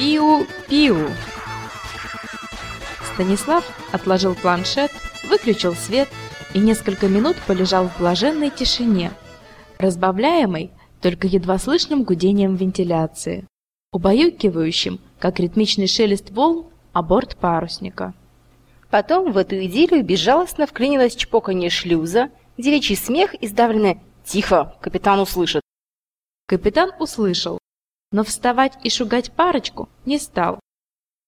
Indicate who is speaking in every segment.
Speaker 1: Пиу-пиу. Станислав отложил планшет, выключил свет и несколько минут полежал в блаженной тишине, разбавляемой только едва слышным гудением вентиляции, убаюкивающим, как ритмичный шелест волн, о борт парусника.
Speaker 2: Потом в эту идиллию безжалостно вклинилось чпоканье шлюза, девичий смех и сдавленное «Тихо, капитан услышит».
Speaker 1: Капитан услышал, но вставать и шугать парочку не стал.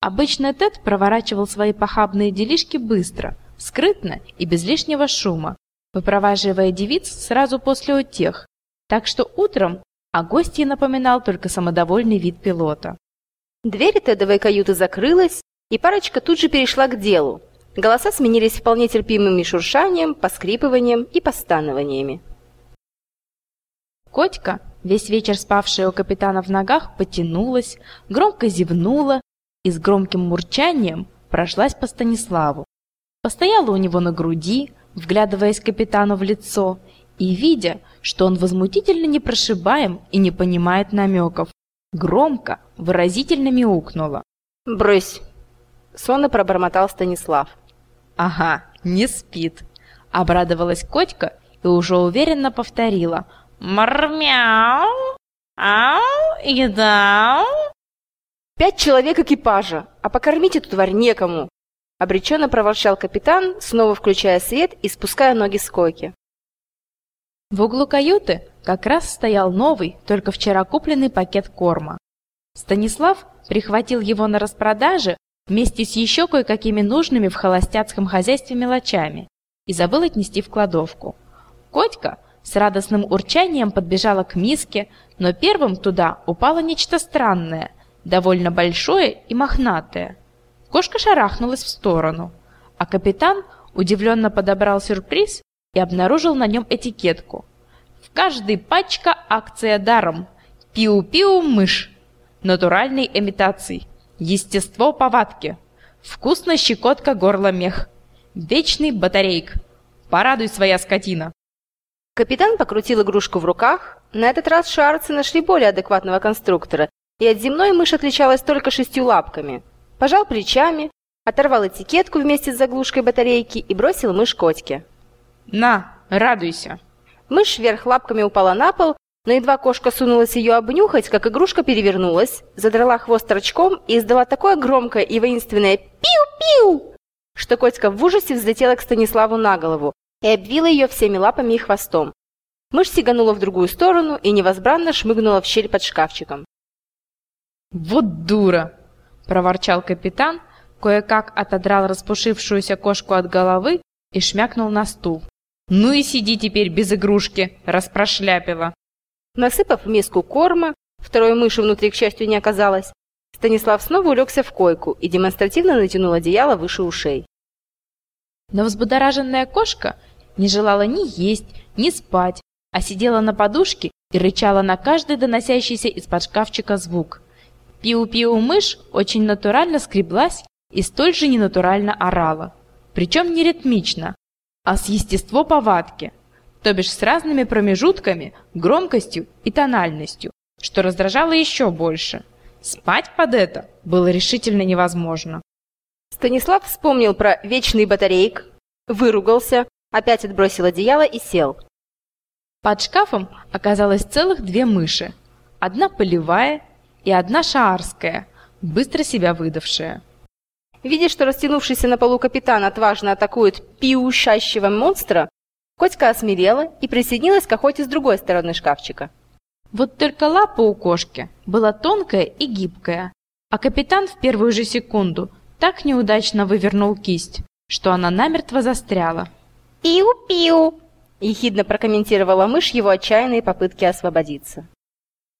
Speaker 1: Обычно Тед проворачивал свои похабные делишки быстро, скрытно и без лишнего шума, выпроваживая девиц сразу после утех, так что утром о гостье напоминал только самодовольный вид пилота.
Speaker 2: Дверь Тедовой каюты закрылась, и парочка тут же перешла к делу. Голоса сменились вполне терпимым шуршанием, поскрипыванием и постанованиями.
Speaker 1: Котька, весь вечер спавшая у капитана в ногах, потянулась, громко зевнула и с громким мурчанием прошлась по Станиславу. Постояла у него на груди, вглядываясь капитану в лицо и видя, что он возмутительно непрошибаем и не понимает намеков, громко, выразительно мяукнула.
Speaker 2: «Брысь!» — сонно пробормотал Станислав.
Speaker 1: «Ага, не спит!» — обрадовалась Котька и уже уверенно повторила. «Мармяу! Ау! Еда!»
Speaker 2: «Пять человек экипажа, а покормить эту тварь некому!» Обреченно проворчал капитан, снова включая свет и спуская ноги с койки.
Speaker 1: В углу каюты как раз стоял новый, только вчера купленный пакет корма. Станислав прихватил его на распродаже вместе с еще кое-какими нужными в холостяцком хозяйстве мелочами и забыл отнести в кладовку. Котька с радостным урчанием подбежала к миске, но первым туда упало нечто странное, довольно большое и мохнатое. Кошка шарахнулась в сторону, а капитан удивленно подобрал сюрприз и обнаружил на нем этикетку. В каждой пачка акция даром. Пиу-пиу мышь. Натуральной имитации. Естество повадки. Вкусная щекотка горла мех. Вечный батарейк. Порадуй своя скотина.
Speaker 2: Капитан покрутил игрушку в руках. На этот раз шарцы нашли более адекватного конструктора, и от земной мышь отличалась только шестью лапками пожал плечами, оторвал этикетку вместе с заглушкой батарейки и бросил мышь котике.
Speaker 1: «На, радуйся!»
Speaker 2: Мышь вверх лапками упала на пол, но едва кошка сунулась ее обнюхать, как игрушка перевернулась, задрала хвост торчком и издала такое громкое и воинственное «пиу-пиу», что котика в ужасе взлетела к Станиславу на голову и обвила ее всеми лапами и хвостом. Мышь сиганула в другую сторону и невозбранно шмыгнула в щель под шкафчиком.
Speaker 1: «Вот дура!» – проворчал капитан, кое-как отодрал распушившуюся кошку от головы и шмякнул на стул. «Ну и сиди теперь без игрушки, распрошляпила!»
Speaker 2: Насыпав в миску корма, второй мыши внутри, к счастью, не оказалось, Станислав снова улегся в койку и демонстративно натянул одеяло выше ушей.
Speaker 1: Но взбудораженная кошка не желала ни есть, ни спать, а сидела на подушке и рычала на каждый доносящийся из-под шкафчика звук. Пиу-пиу-мышь очень натурально скреблась и столь же ненатурально орала. Причем не ритмично, а с естество повадки, то бишь с разными промежутками, громкостью и тональностью, что раздражало еще больше. Спать под это было решительно невозможно.
Speaker 2: Станислав вспомнил про вечный батарейк, выругался, опять отбросил одеяло и сел.
Speaker 1: Под шкафом оказалось целых две мыши. Одна полевая и одна шаарская, быстро себя выдавшая.
Speaker 2: Видя, что растянувшийся на полу капитан отважно атакует пиущащего монстра, Котька осмелела и присоединилась к охоте с другой стороны шкафчика.
Speaker 1: Вот только лапа у кошки была тонкая и гибкая, а капитан в первую же секунду так неудачно вывернул кисть, что она намертво застряла.
Speaker 2: «Пиу-пиу!» – ехидно прокомментировала мышь его отчаянные попытки освободиться.